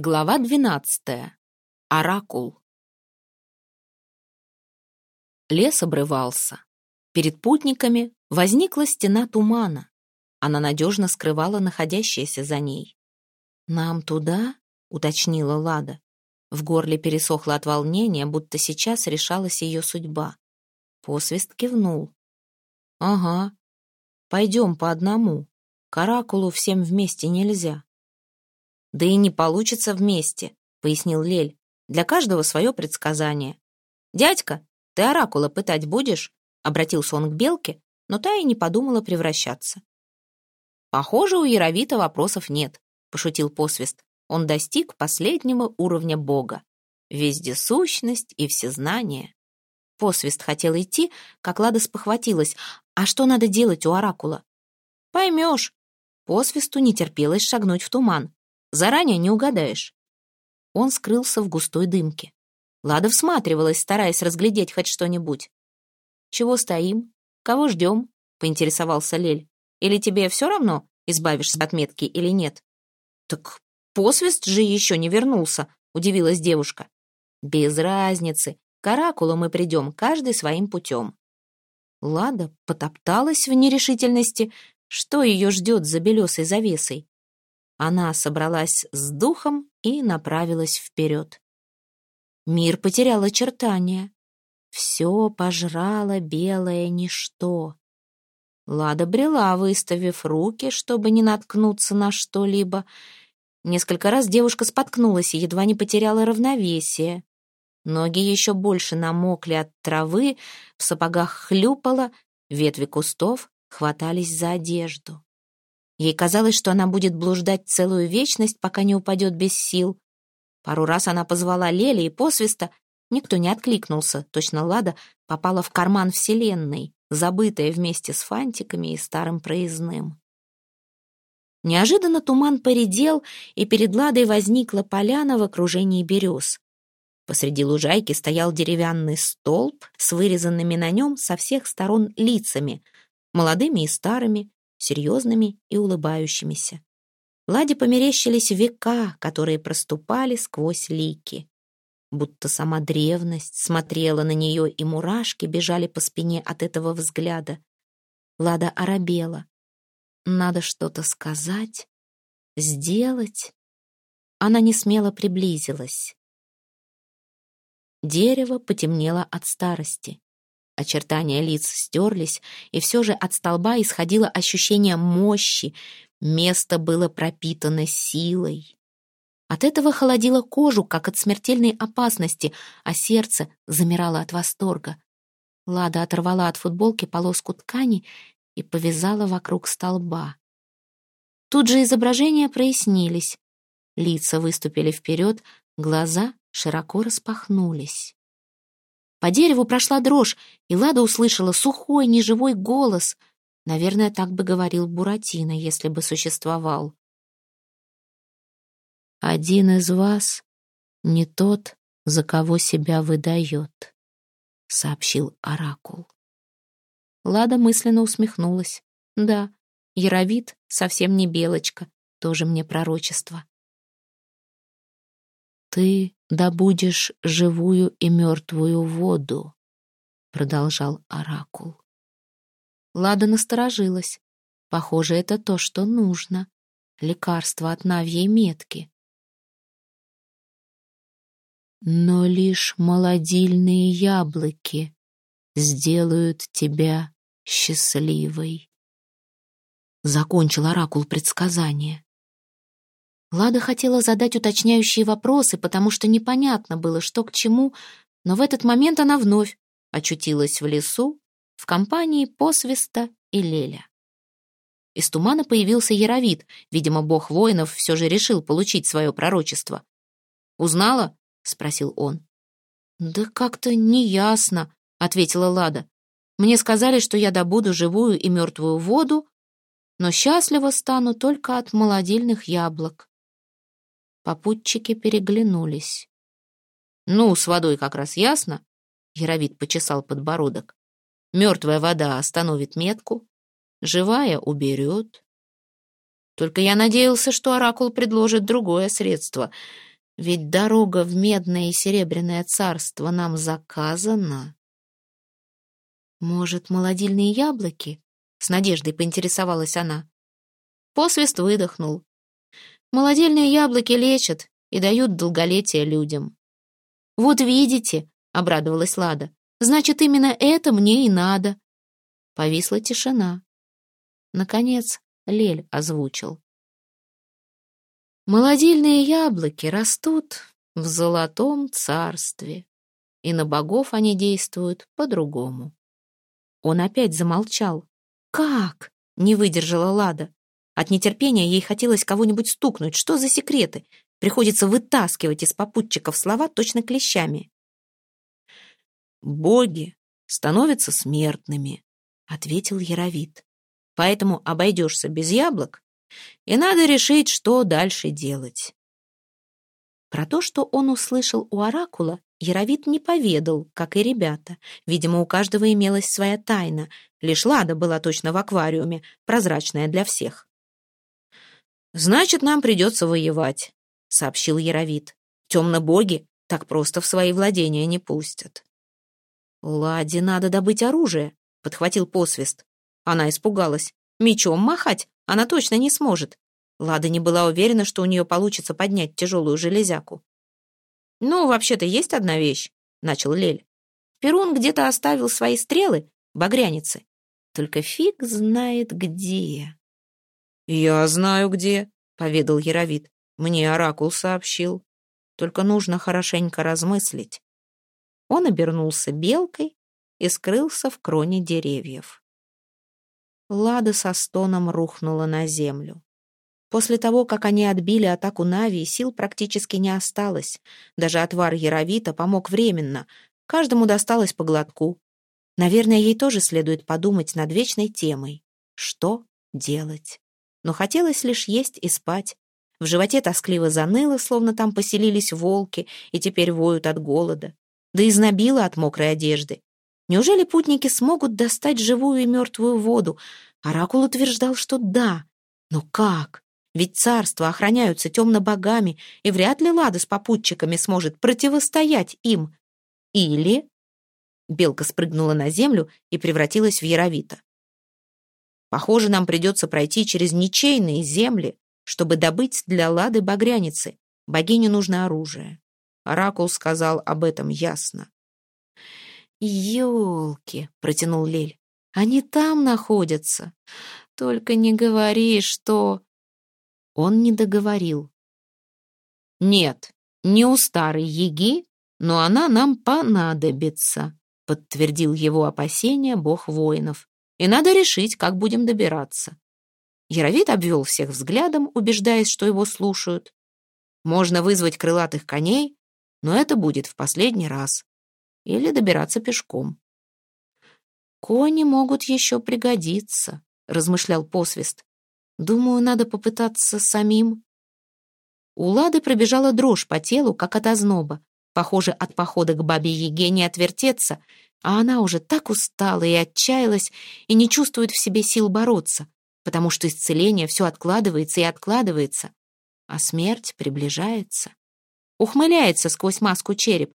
Глава двенадцатая. Оракул. Лес обрывался. Перед путниками возникла стена тумана. Она надежно скрывала находящееся за ней. «Нам туда?» — уточнила Лада. В горле пересохло от волнения, будто сейчас решалась ее судьба. Посвист кивнул. «Ага. Пойдем по одному. Оракулу всем вместе нельзя». «Да и не получится вместе», — пояснил Лель. «Для каждого свое предсказание». «Дядька, ты оракула пытать будешь?» — обратился он к Белке, но та и не подумала превращаться. «Похоже, у Яровита вопросов нет», — пошутил посвист. Он достиг последнего уровня Бога. Вездесущность и всезнание. Посвист хотел идти, как Лада спохватилась. «А что надо делать у оракула?» «Поймешь». Посвисту не терпелось шагнуть в туман. Заранее не угадаешь. Он скрылся в густой дымке. Лада всматривалась, стараясь разглядеть хоть что-нибудь. «Чего стоим? Кого ждем?» — поинтересовался Лель. «Или тебе все равно, избавишься от метки или нет?» «Так посвист же еще не вернулся», — удивилась девушка. «Без разницы. К оракулу мы придем, каждый своим путем». Лада потопталась в нерешительности, что ее ждет за белесой завесой. Она собралась с духом и направилась вперед. Мир потерял очертания. Все пожрало белое ничто. Лада брела, выставив руки, чтобы не наткнуться на что-либо. Несколько раз девушка споткнулась и едва не потеряла равновесие. Ноги еще больше намокли от травы, в сапогах хлюпало, ветви кустов хватались за одежду. Ей казалось, что она будет блуждать целую вечность, пока не упадет без сил. Пару раз она позвала Лели и посвиста. Никто не откликнулся. Точно Лада попала в карман Вселенной, забытая вместе с фантиками и старым проездным. Неожиданно туман поредел, и перед Ладой возникла поляна в окружении берез. Посреди лужайки стоял деревянный столб с вырезанными на нем со всех сторон лицами, молодыми и старыми, серьезными и улыбающимися. Ладе померещились века, которые проступали сквозь лики. Будто сама древность смотрела на нее, и мурашки бежали по спине от этого взгляда. Лада оробела. Надо что-то сказать, сделать. Она не смело приблизилась. Дерево потемнело от старости. Очертания лиц стерлись, и все же от столба исходило ощущение мощи, место было пропитано силой. От этого холодило кожу, как от смертельной опасности, а сердце замирало от восторга. Лада оторвала от футболки полоску ткани и повязала вокруг столба. Тут же изображения прояснились. Лица выступили вперед, глаза широко распахнулись. По дереву прошла дрожь, и Лада услышала сухой, неживой голос. Наверное, так бы говорил Буратино, если бы существовал. «Один из вас не тот, за кого себя выдает», — сообщил Оракул. Лада мысленно усмехнулась. «Да, Яровит совсем не белочка, тоже мне пророчество». «Ты добудешь живую и мертвую воду», — продолжал Оракул. Лада насторожилась. Похоже, это то, что нужно. Лекарство от навьей метки. Но лишь молодильные яблоки сделают тебя счастливой. Закончил Оракул предсказание. Лада хотела задать уточняющие вопросы, потому что непонятно было, что к чему, но в этот момент она вновь очутилась в лесу в компании посвиста и Леля. Из тумана появился Яровит, видимо, бог воинов все же решил получить свое пророчество. «Узнала?» — спросил он. «Да как-то неясно», — ответила Лада. «Мне сказали, что я добуду живую и мертвую воду, но счастлива стану только от молодильных яблок». Попутчики переглянулись. «Ну, с водой как раз ясно?» Яровит почесал подбородок. «Мертвая вода остановит метку, живая уберет». Только я надеялся, что Оракул предложит другое средство. Ведь дорога в медное и серебряное царство нам заказана. Может, молодильные яблоки? С надеждой поинтересовалась она. Посвист выдохнул. Молодильные яблоки лечат и дают долголетие людям. «Вот видите», — обрадовалась Лада, «значит, именно это мне и надо». Повисла тишина. Наконец Лель озвучил. Молодильные яблоки растут в золотом царстве, и на богов они действуют по-другому. Он опять замолчал. «Как?» — не выдержала Лада. От нетерпения ей хотелось кого-нибудь стукнуть. Что за секреты? Приходится вытаскивать из попутчиков слова точно клещами. «Боги становятся смертными», — ответил Яровит. «Поэтому обойдешься без яблок, и надо решить, что дальше делать». Про то, что он услышал у Оракула, Яровит не поведал, как и ребята. Видимо, у каждого имелась своя тайна. Лишь Лада была точно в аквариуме, прозрачная для всех. «Значит, нам придется воевать», — сообщил Яровит. «Темно-боги так просто в свои владения не пустят». «Ладе надо добыть оружие», — подхватил посвист. Она испугалась. «Мечом махать она точно не сможет». Лада не была уверена, что у нее получится поднять тяжелую железяку. «Ну, вообще-то есть одна вещь», — начал Лель. «Перун где-то оставил свои стрелы, багряницы. Только фиг знает где». «Я знаю где», — поведал Яровит. Мне оракул сообщил. Только нужно хорошенько размыслить. Он обернулся белкой и скрылся в кроне деревьев. Лада со стоном рухнула на землю. После того, как они отбили атаку Нави, сил практически не осталось. Даже отвар Яровита помог временно. Каждому досталось по глотку. Наверное, ей тоже следует подумать над вечной темой. Что делать? Но хотелось лишь есть и спать. В животе тоскливо заныло, словно там поселились волки и теперь воют от голода. Да и знобило от мокрой одежды. Неужели путники смогут достать живую и мертвую воду? Оракул утверждал, что да. Но как? Ведь царства охраняются темно-богами, и вряд ли Лада с попутчиками сможет противостоять им. Или... Белка спрыгнула на землю и превратилась в яровита. Похоже, нам придется пройти через ничейные земли, чтобы добыть для Лады багряницы. Богине нужно оружие. Оракул сказал об этом ясно. «Елки!» — протянул Лель. «Они там находятся. Только не говори, что...» Он не договорил. «Нет, не у старой Еги, но она нам понадобится», подтвердил его опасения бог воинов. «И надо решить, как будем добираться. Яровит обвел всех взглядом, убеждаясь, что его слушают. Можно вызвать крылатых коней, но это будет в последний раз. Или добираться пешком. «Кони могут еще пригодиться», — размышлял посвист. «Думаю, надо попытаться самим». У Лады пробежала дрожь по телу, как от озноба. Похоже, от похода к бабе Еге отвертеться, а она уже так устала и отчаялась и не чувствует в себе сил бороться потому что исцеление все откладывается и откладывается, а смерть приближается. Ухмыляется сквозь маску череп.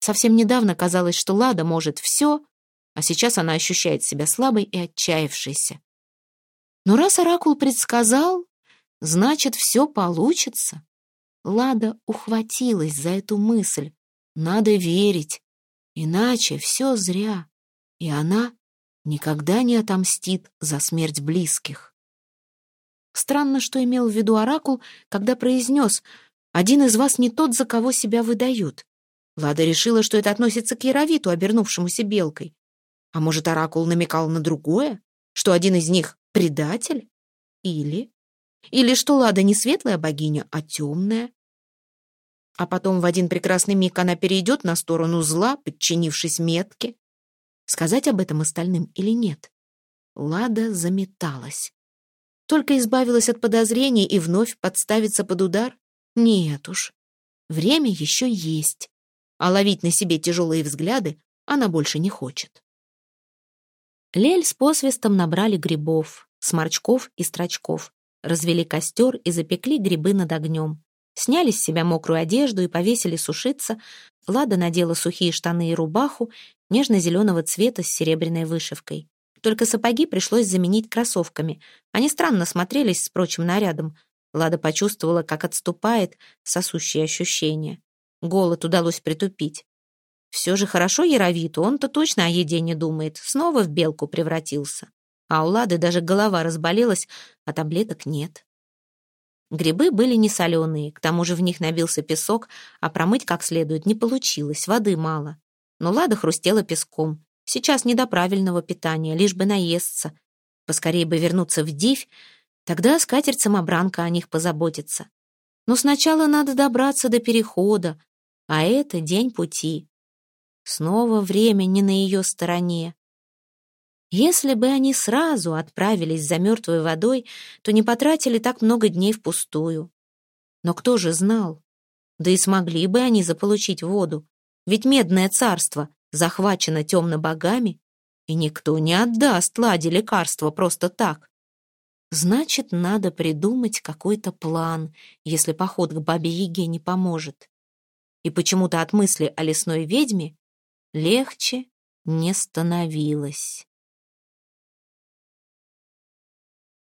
Совсем недавно казалось, что Лада может все, а сейчас она ощущает себя слабой и отчаявшейся. Но раз Оракул предсказал, значит, все получится. Лада ухватилась за эту мысль. Надо верить, иначе все зря, и она никогда не отомстит за смерть близких. Странно, что имел в виду Оракул, когда произнес «Один из вас не тот, за кого себя выдают». Лада решила, что это относится к Яровиту, обернувшемуся белкой. А может, Оракул намекал на другое? Что один из них — предатель? Или... Или что Лада не светлая богиня, а темная? А потом в один прекрасный миг она перейдет на сторону зла, подчинившись метке. Сказать об этом остальным или нет? Лада заметалась. Только избавилась от подозрений и вновь подставиться под удар? Нет уж. Время еще есть. А ловить на себе тяжелые взгляды она больше не хочет. Лель с посвистом набрали грибов, сморчков и строчков, развели костер и запекли грибы над огнем. Сняли с себя мокрую одежду и повесили сушиться. Лада надела сухие штаны и рубаху нежно-зеленого цвета с серебряной вышивкой. Только сапоги пришлось заменить кроссовками. Они странно смотрелись с прочим нарядом. Лада почувствовала, как отступает сосущее ощущение. Голод удалось притупить. Все же хорошо Яровиту, он-то точно о еде не думает. Снова в белку превратился. А у Лады даже голова разболелась, а таблеток нет. Грибы были не соленые, к тому же в них набился песок, а промыть как следует не получилось, воды мало. Но Лада хрустела песком. Сейчас не до правильного питания, лишь бы наесться. Поскорее бы вернуться в дивь, тогда скатерть-самобранка о них позаботится. Но сначала надо добраться до перехода, а это день пути. Снова время не на ее стороне. Если бы они сразу отправились за мертвой водой, то не потратили так много дней впустую. Но кто же знал? Да и смогли бы они заполучить воду. Ведь Медное царство захвачено темно-богами, и никто не отдаст Ладе лекарства просто так. Значит, надо придумать какой-то план, если поход к бабе-яге не поможет. И почему-то от мысли о лесной ведьме легче не становилось.